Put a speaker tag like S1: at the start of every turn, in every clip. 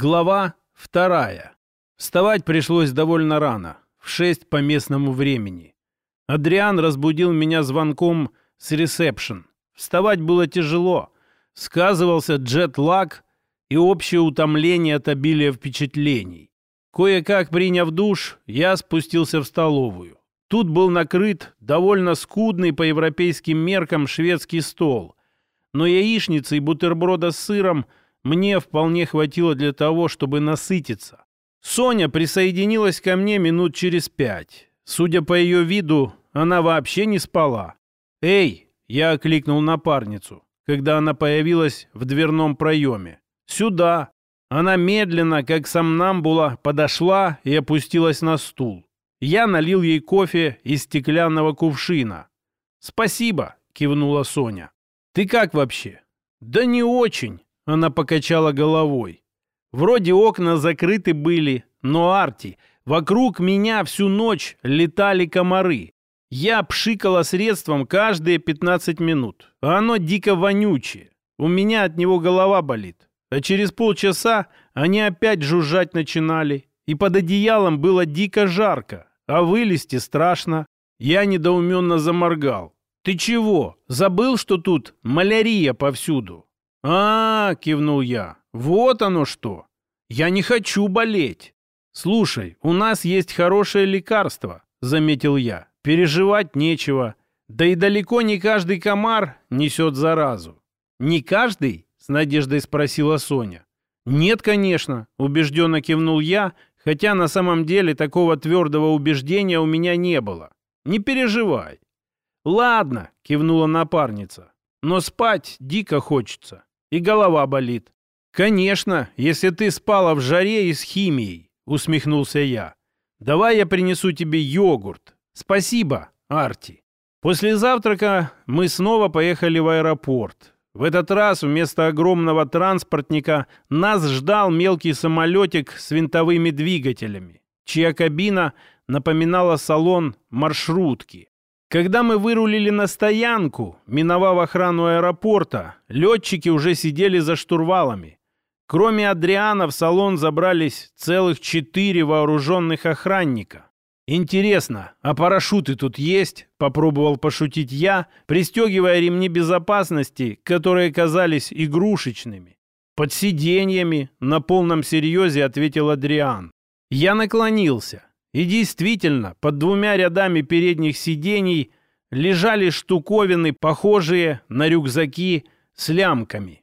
S1: Глава вторая. Вставать пришлось довольно рано, в шесть по местному времени. Адриан разбудил меня звонком с ресепшн. Вставать было тяжело. Сказывался джет-лаг и общее утомление от обилия впечатлений. Кое-как приняв душ, я спустился в столовую. Тут был накрыт довольно скудный по европейским меркам шведский стол. Но яичницы и бутерброда с сыром мне вполне хватило для того, чтобы насытиться. Соня присоединилась ко мне минут через пять. Судя по ее виду, она вообще не спала. «Эй!» — я окликнул напарницу, когда она появилась в дверном проеме. «Сюда!» Она медленно, как сомнамбула, подошла и опустилась на стул. Я налил ей кофе из стеклянного кувшина. «Спасибо», — кивнула Соня. «Ты как вообще?» «Да не очень», — она покачала головой. «Вроде окна закрыты были, но, Арти, вокруг меня всю ночь летали комары. Я пшикала средством каждые 15 минут, а оно дико вонючее. У меня от него голова болит. А через полчаса они опять жужжать начинали, и под одеялом было дико жарко. А вылезти страшно. Я недоуменно заморгал. «Ты чего? Забыл, что тут малярия повсюду?» «А, -а, -а кивнул я. «Вот оно что! Я не хочу болеть!» «Слушай, у нас есть хорошее лекарство», — заметил я. «Переживать нечего. Да и далеко не каждый комар несет заразу». «Не каждый?» — с надеждой спросила Соня. «Нет, конечно», — убежденно кивнул я, хотя на самом деле такого твердого убеждения у меня не было. Не переживай. Ладно, кивнула напарница, но спать дико хочется, и голова болит. Конечно, если ты спала в жаре и с химией, усмехнулся я. Давай я принесу тебе йогурт. Спасибо, Арти. После завтрака мы снова поехали в аэропорт. В этот раз вместо огромного транспортника нас ждал мелкий самолетик с винтовыми двигателями, чья кабина напоминала салон маршрутки. Когда мы вырулили на стоянку, миновав охрану аэропорта, летчики уже сидели за штурвалами. Кроме Адриана в салон забрались целых четыре вооруженных охранника. «Интересно, а парашюты тут есть?» — попробовал пошутить я, пристегивая ремни безопасности, которые казались игрушечными. «Под сиденьями», — на полном серьезе ответил Адриан. Я наклонился, и действительно, под двумя рядами передних сидений лежали штуковины, похожие на рюкзаки с лямками.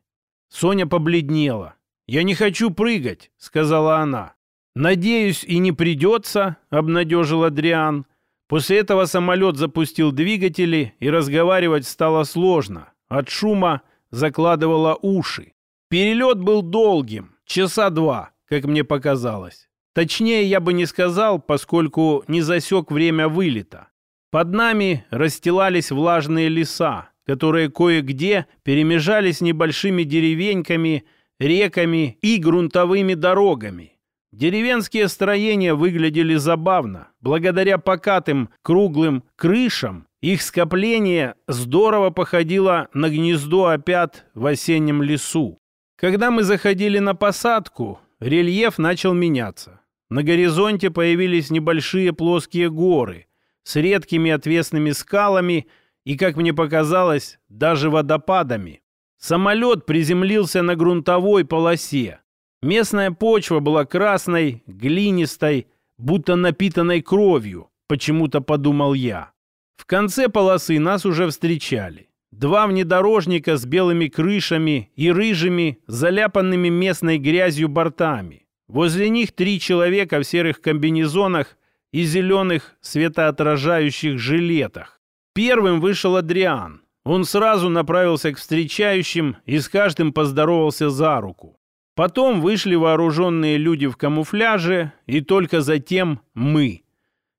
S1: Соня побледнела. «Я не хочу прыгать», — сказала она. «Надеюсь, и не придется», — обнадежил Адриан. После этого самолет запустил двигатели, и разговаривать стало сложно. От шума закладывало уши. Перелет был долгим, часа два, как мне показалось. Точнее, я бы не сказал, поскольку не засек время вылета. Под нами расстилались влажные леса, которые кое-где перемежались небольшими деревеньками, реками и грунтовыми дорогами. Деревенские строения выглядели забавно. Благодаря покатым круглым крышам их скопление здорово походило на гнездо опят в осеннем лесу. Когда мы заходили на посадку, рельеф начал меняться. На горизонте появились небольшие плоские горы с редкими отвесными скалами и, как мне показалось, даже водопадами. Самолет приземлился на грунтовой полосе. Местная почва была красной, глинистой, будто напитанной кровью, почему-то подумал я. В конце полосы нас уже встречали. Два внедорожника с белыми крышами и рыжими, заляпанными местной грязью бортами. Возле них три человека в серых комбинезонах и зеленых светоотражающих жилетах. Первым вышел Адриан. Он сразу направился к встречающим и с каждым поздоровался за руку. Потом вышли вооруженные люди в камуфляже, и только затем мы.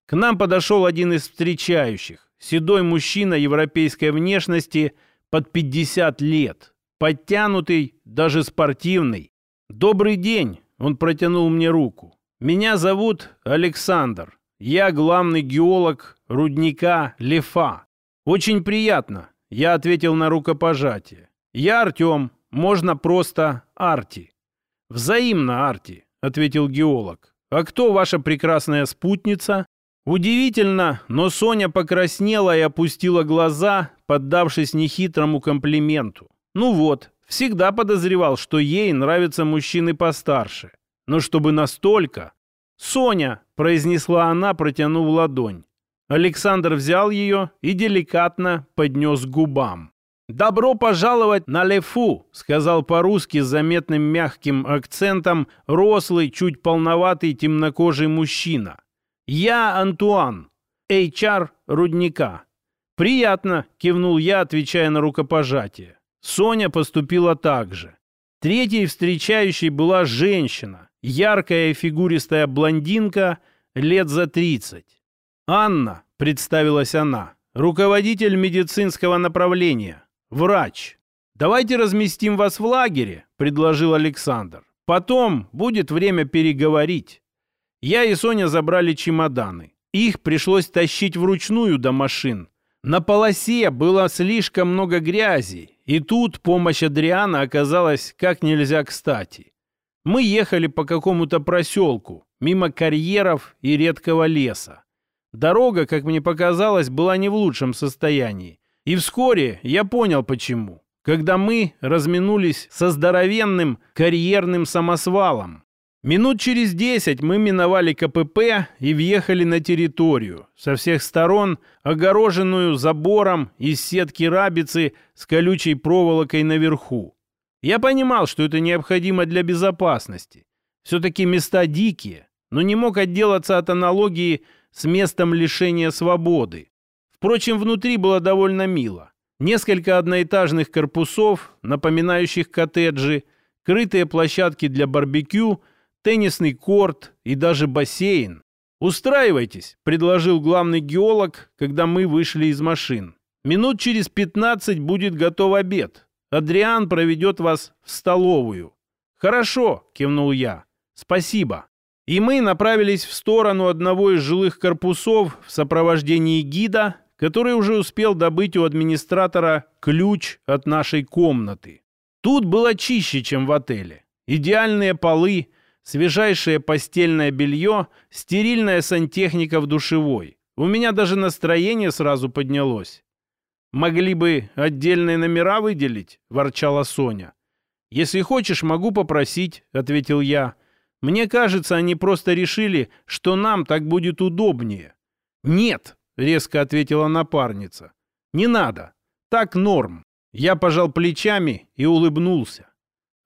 S1: К нам подошел один из встречающих, седой мужчина европейской внешности под 50 лет, подтянутый, даже спортивный. «Добрый день!» — он протянул мне руку. «Меня зовут Александр. Я главный геолог рудника Лефа. Очень приятно!» — я ответил на рукопожатие. «Я Артем, можно просто Арти». «Взаимно, Арти», — ответил геолог. «А кто ваша прекрасная спутница?» Удивительно, но Соня покраснела и опустила глаза, поддавшись нехитрому комплименту. Ну вот, всегда подозревал, что ей нравятся мужчины постарше. Но чтобы настолько... «Соня!» — произнесла она, протянув ладонь. Александр взял ее и деликатно поднес к губам. «Добро пожаловать на Лефу», — сказал по-русски с заметным мягким акцентом рослый, чуть полноватый темнокожий мужчина. «Я Антуан, HR рудника». «Приятно», — кивнул я, отвечая на рукопожатие. Соня поступила так же. Третьей встречающей была женщина, яркая фигуристая блондинка лет за тридцать. «Анна», — представилась она, — «руководитель медицинского направления». Врач. Давайте разместим вас в лагере, предложил Александр. Потом будет время переговорить. Я и Соня забрали чемоданы. Их пришлось тащить вручную до машин. На полосе было слишком много грязи, и тут помощь Адриана оказалась как нельзя кстати. Мы ехали по какому-то проселку, мимо карьеров и редкого леса. Дорога, как мне показалось, была не в лучшем состоянии. И вскоре я понял почему. Когда мы разминулись со здоровенным карьерным самосвалом. Минут через десять мы миновали КПП и въехали на территорию, со всех сторон огороженную забором из сетки рабицы с колючей проволокой наверху. Я понимал, что это необходимо для безопасности. Все-таки места дикие, но не мог отделаться от аналогии с местом лишения свободы. Впрочем, внутри было довольно мило. Несколько одноэтажных корпусов, напоминающих коттеджи, крытые площадки для барбекю, теннисный корт и даже бассейн. «Устраивайтесь», — предложил главный геолог, когда мы вышли из машин. «Минут через пятнадцать будет готов обед. Адриан проведет вас в столовую». «Хорошо», — кивнул я. «Спасибо». И мы направились в сторону одного из жилых корпусов в сопровождении гида, который уже успел добыть у администратора ключ от нашей комнаты. Тут было чище, чем в отеле. Идеальные полы, свежайшее постельное белье, стерильная сантехника в душевой. У меня даже настроение сразу поднялось. «Могли бы отдельные номера выделить?» – ворчала Соня. «Если хочешь, могу попросить», – ответил я. «Мне кажется, они просто решили, что нам так будет удобнее». «Нет», — резко ответила напарница. «Не надо. Так норм». Я пожал плечами и улыбнулся.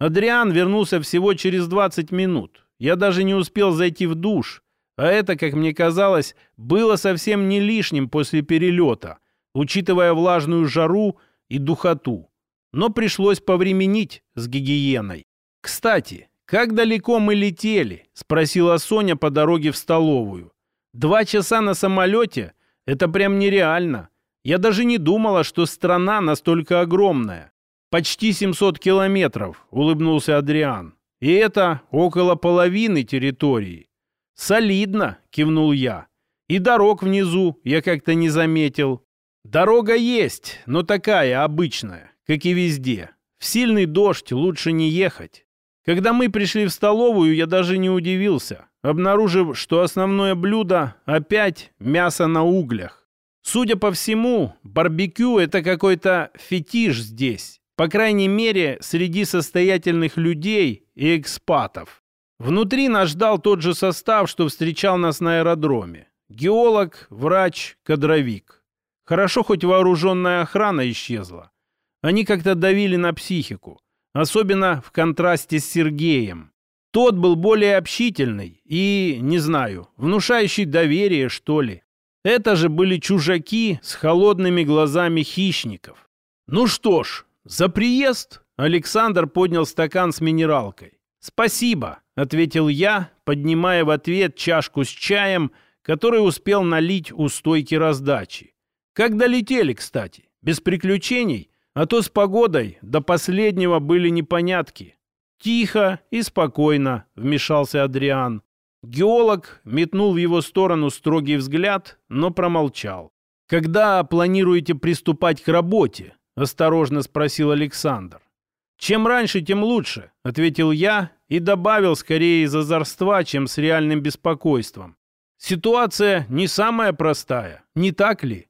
S1: Адриан вернулся всего через 20 минут. Я даже не успел зайти в душ. А это, как мне казалось, было совсем не лишним после перелета, учитывая влажную жару и духоту. Но пришлось повременить с гигиеной. «Кстати, как далеко мы летели?» — спросила Соня по дороге в столовую. «Два часа на самолете это прям нереально. Я даже не думала, что страна настолько огромная. Почти 700 километров, улыбнулся Адриан. И это около половины территории. Солидно, кивнул я. И дорог внизу я как-то не заметил. Дорога есть, но такая обычная, как и везде. В сильный дождь лучше не ехать. Когда мы пришли в столовую, я даже не удивился обнаружив, что основное блюдо опять мясо на углях. Судя по всему, барбекю – это какой-то фетиш здесь. По крайней мере, среди состоятельных людей и экспатов. Внутри нас ждал тот же состав, что встречал нас на аэродроме. Геолог, врач, кадровик. Хорошо, хоть вооруженная охрана исчезла. Они как-то давили на психику. Особенно в контрасте с Сергеем. Тот был более общительный и, не знаю, внушающий доверие, что ли. Это же были чужаки с холодными глазами хищников. Ну что ж, за приезд Александр поднял стакан с минералкой. «Спасибо», — ответил я, поднимая в ответ чашку с чаем, который успел налить у стойки раздачи. Как долетели, кстати, без приключений, а то с погодой до последнего были непонятки. «Тихо и спокойно», — вмешался Адриан. Геолог метнул в его сторону строгий взгляд, но промолчал. «Когда планируете приступать к работе?» — осторожно спросил Александр. «Чем раньше, тем лучше», — ответил я и добавил скорее из озорства, чем с реальным беспокойством. Ситуация не самая простая, не так ли?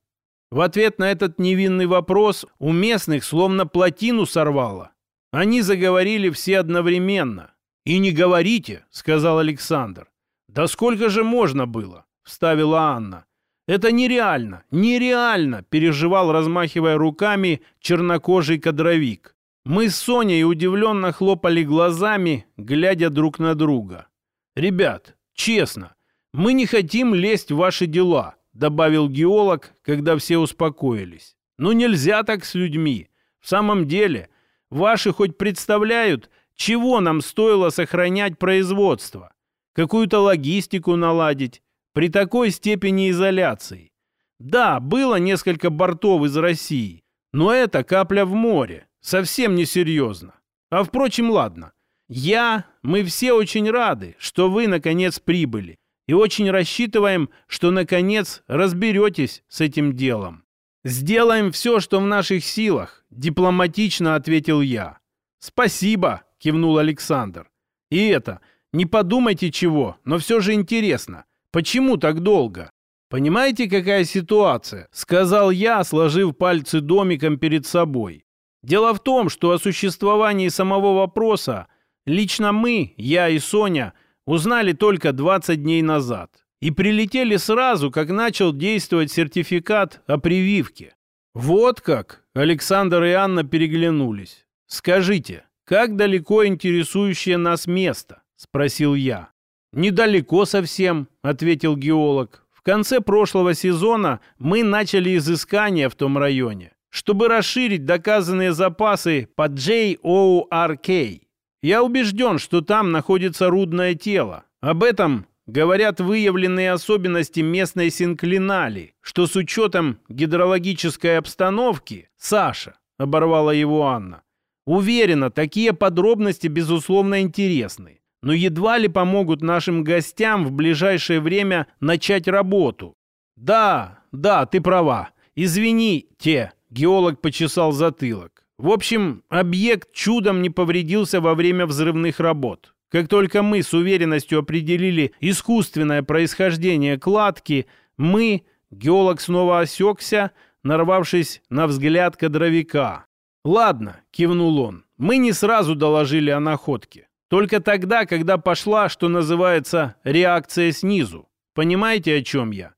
S1: В ответ на этот невинный вопрос у местных словно плотину сорвало. Они заговорили все одновременно. «И не говорите», — сказал Александр. «Да сколько же можно было?» — вставила Анна. «Это нереально, нереально!» — переживал, размахивая руками, чернокожий кадровик. Мы с Соней удивленно хлопали глазами, глядя друг на друга. «Ребят, честно, мы не хотим лезть в ваши дела», — добавил геолог, когда все успокоились. «Ну нельзя так с людьми. В самом деле, ваши хоть представляют, чего нам стоило сохранять производство? Какую-то логистику наладить, при такой степени изоляции. Да, было несколько бортов из России, но это капля в море, совсем несерьезно. А впрочем, ладно. Я, мы все очень рады, что вы, наконец, прибыли. И очень рассчитываем, что, наконец, разберетесь с этим делом. «Сделаем все, что в наших силах», — дипломатично ответил я. «Спасибо», — кивнул Александр. «И это, не подумайте чего, но все же интересно. Почему так долго? Понимаете, какая ситуация? Сказал я, сложив пальцы домиком перед собой. Дело в том, что о существовании самого вопроса лично мы, я и Соня, узнали только 20 дней назад. И прилетели сразу, как начал действовать сертификат о прививке. Вот как Александр и Анна переглянулись. «Скажите, как далеко интересующее нас место?» – спросил я. «Недалеко совсем», — ответил геолог. «В конце прошлого сезона мы начали изыскания в том районе, чтобы расширить доказанные запасы по JORK. Я убежден, что там находится рудное тело. Об этом говорят выявленные особенности местной синклинали, что с учетом гидрологической обстановки... Саша, оборвала его Анна. Уверена, такие подробности, безусловно, интересны но едва ли помогут нашим гостям в ближайшее время начать работу. Да, да, ты права. Извините, геолог почесал затылок. В общем, объект чудом не повредился во время взрывных работ. Как только мы с уверенностью определили искусственное происхождение кладки, мы, геолог снова осекся, нарвавшись на взгляд кадровика. «Ладно», — кивнул он, — «мы не сразу доложили о находке. Только тогда, когда пошла, что называется, реакция снизу. Понимаете, о чем я?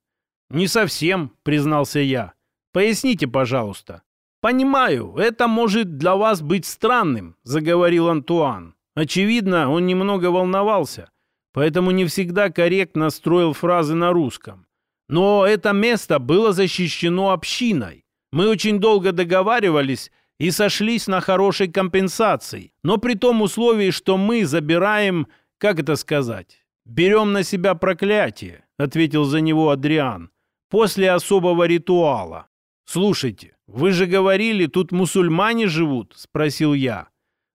S1: Не совсем, признался я. Поясните, пожалуйста. Понимаю, это может для вас быть странным, заговорил Антуан. Очевидно, он немного волновался, поэтому не всегда корректно строил фразы на русском. Но это место было защищено общиной. Мы очень долго договаривались, и сошлись на хорошей компенсации, но при том условии, что мы забираем, как это сказать, берем на себя проклятие, ответил за него Адриан, после особого ритуала. Слушайте, вы же говорили, тут мусульмане живут, спросил я.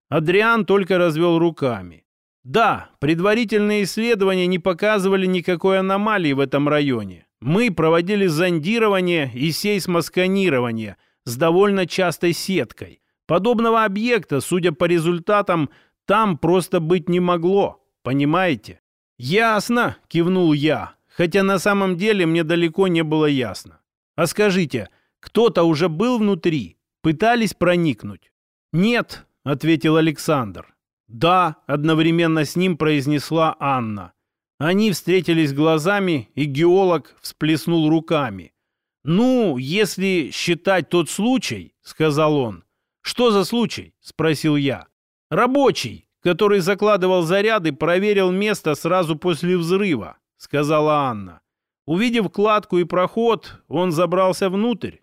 S1: Адриан только развел руками. Да, предварительные исследования не показывали никакой аномалии в этом районе. Мы проводили зондирование и сейсмосканирование – с довольно частой сеткой. Подобного объекта, судя по результатам, там просто быть не могло. Понимаете? «Ясно», — кивнул я, хотя на самом деле мне далеко не было ясно. «А скажите, кто-то уже был внутри? Пытались проникнуть?» «Нет», — ответил Александр. «Да», — одновременно с ним произнесла Анна. Они встретились глазами, и геолог всплеснул руками. «Ну, если считать тот случай», — сказал он. «Что за случай?» — спросил я. «Рабочий, который закладывал заряды, проверил место сразу после взрыва», — сказала Анна. Увидев кладку и проход, он забрался внутрь.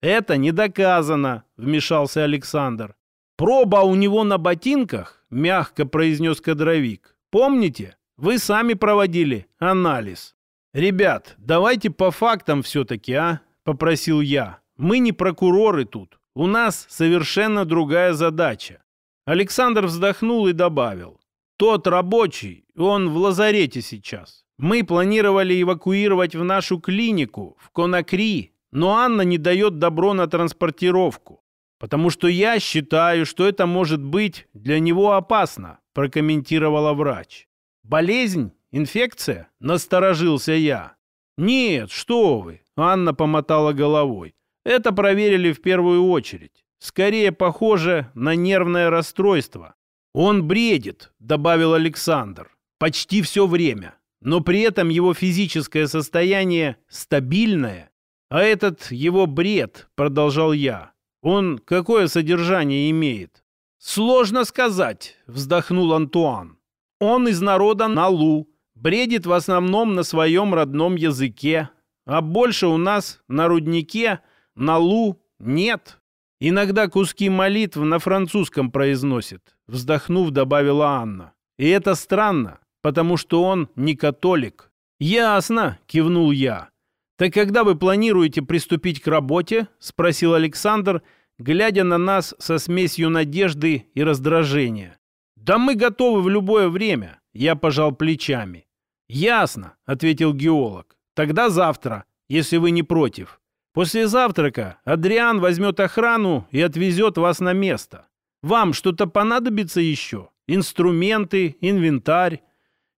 S1: «Это не доказано», — вмешался Александр. «Проба у него на ботинках», — мягко произнес кадровик. «Помните? Вы сами проводили анализ». «Ребят, давайте по фактам все-таки, а?» — попросил я. «Мы не прокуроры тут. У нас совершенно другая задача». Александр вздохнул и добавил. «Тот рабочий, он в лазарете сейчас. Мы планировали эвакуировать в нашу клинику, в Конакри, но Анна не дает добро на транспортировку, потому что я считаю, что это может быть для него опасно. прокомментировала врач. «Болезнь? Инфекция?» – насторожился я. «Нет, что вы!» – Анна помотала головой. «Это проверили в первую очередь. Скорее похоже на нервное расстройство. Он бредит», – добавил Александр. «Почти все время. Но при этом его физическое состояние стабильное. А этот его бред, продолжал я, он какое содержание имеет? Сложно сказать, вздохнул Антуан. Он из народа Налу, бредит в основном на своем родном языке, а больше у нас на руднике Налу нет. Иногда куски молитв на французском произносит, вздохнув, добавила Анна. И это странно, потому что он не католик. Ясно, кивнул я. «Так когда вы планируете приступить к работе?» — спросил Александр, глядя на нас со смесью надежды и раздражения. «Да мы готовы в любое время», — я пожал плечами. «Ясно», — ответил геолог. «Тогда завтра, если вы не против. После завтрака Адриан возьмет охрану и отвезет вас на место. Вам что-то понадобится еще? Инструменты, инвентарь?»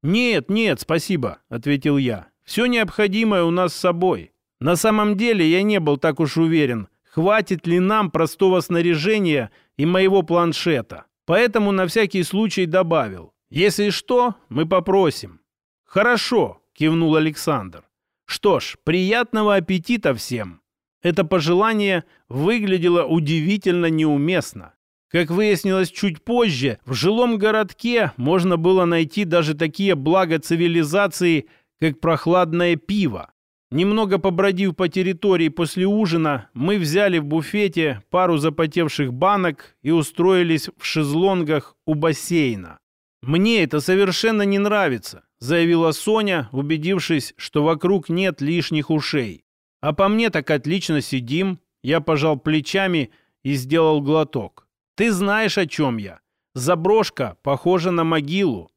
S1: «Нет, нет, спасибо», — ответил я. Все необходимое у нас с собой. На самом деле я не был так уж уверен, хватит ли нам простого снаряжения и моего планшета. Поэтому на всякий случай добавил. Если что, мы попросим. Хорошо, кивнул Александр. Что ж, приятного аппетита всем. Это пожелание выглядело удивительно неуместно. Как выяснилось чуть позже, в жилом городке можно было найти даже такие блага цивилизации, как прохладное пиво. Немного побродив по территории после ужина, мы взяли в буфете пару запотевших банок и устроились в шезлонгах у бассейна. «Мне это совершенно не нравится», — заявила Соня, убедившись, что вокруг нет лишних ушей. «А по мне так отлично сидим». Я пожал плечами и сделал глоток. «Ты знаешь, о чем я. Заброшка похожа на могилу.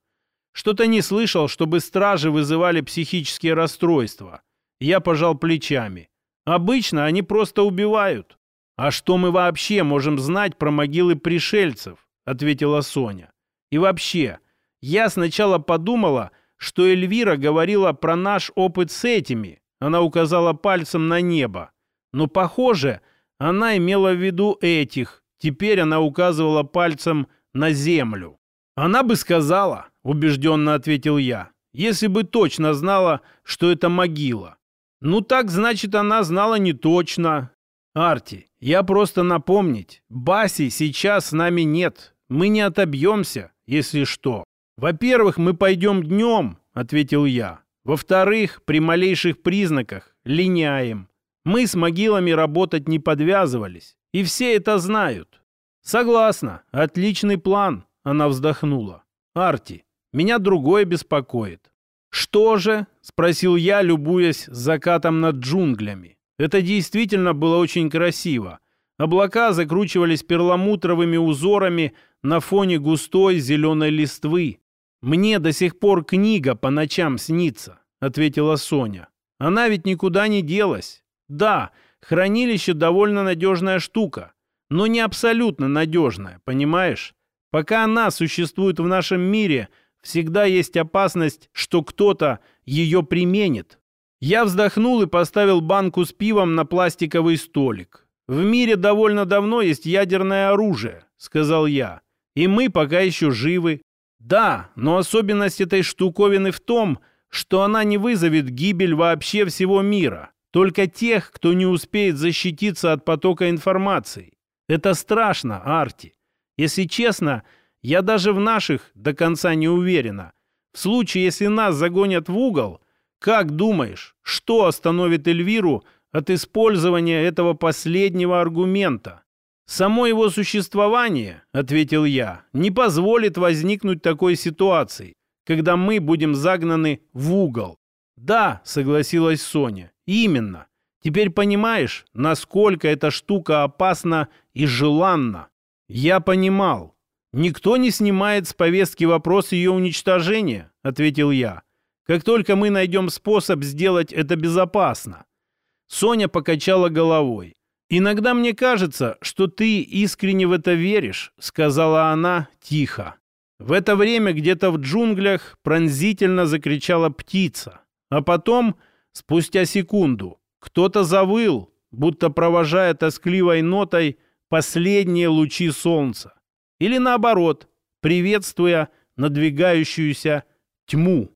S1: Что-то не слышал, чтобы стражи вызывали психические расстройства. Я пожал плечами. Обычно они просто убивают. А что мы вообще можем знать про могилы пришельцев? Ответила Соня. И вообще, я сначала подумала, что Эльвира говорила про наш опыт с этими. Она указала пальцем на небо. Но, похоже, она имела в виду этих. Теперь она указывала пальцем на землю. Она бы сказала, — убежденно ответил я. «Если бы точно знала, что это могила». «Ну так, значит, она знала не точно». «Арти, я просто напомнить, Баси сейчас с нами нет. Мы не отобьемся, если что. Во-первых, мы пойдем днем», — ответил я. «Во-вторых, при малейших признаках линяем. Мы с могилами работать не подвязывались, и все это знают». «Согласна, отличный план», — она вздохнула. «Арти, меня другое беспокоит. «Что же?» — спросил я, любуясь закатом над джунглями. Это действительно было очень красиво. Облака закручивались перламутровыми узорами на фоне густой зеленой листвы. «Мне до сих пор книга по ночам снится», — ответила Соня. «Она ведь никуда не делась. Да, хранилище довольно надежная штука, но не абсолютно надежная, понимаешь? Пока она существует в нашем мире — всегда есть опасность, что кто-то ее применит. Я вздохнул и поставил банку с пивом на пластиковый столик. «В мире довольно давно есть ядерное оружие», — сказал я. «И мы пока еще живы». «Да, но особенность этой штуковины в том, что она не вызовет гибель вообще всего мира, только тех, кто не успеет защититься от потока информации. Это страшно, Арти. Если честно, — я даже в наших до конца не уверена. В случае, если нас загонят в угол, как думаешь, что остановит Эльвиру от использования этого последнего аргумента? Само его существование, ответил я, не позволит возникнуть такой ситуации, когда мы будем загнаны в угол. Да, согласилась Соня, именно. Теперь понимаешь, насколько эта штука опасна и желанна. Я понимал, «Никто не снимает с повестки вопрос ее уничтожения», — ответил я. «Как только мы найдем способ сделать это безопасно». Соня покачала головой. «Иногда мне кажется, что ты искренне в это веришь», — сказала она тихо. В это время где-то в джунглях пронзительно закричала птица. А потом, спустя секунду, кто-то завыл, будто провожая тоскливой нотой последние лучи солнца. Или наоборот, приветствуя надвигающуюся тьму.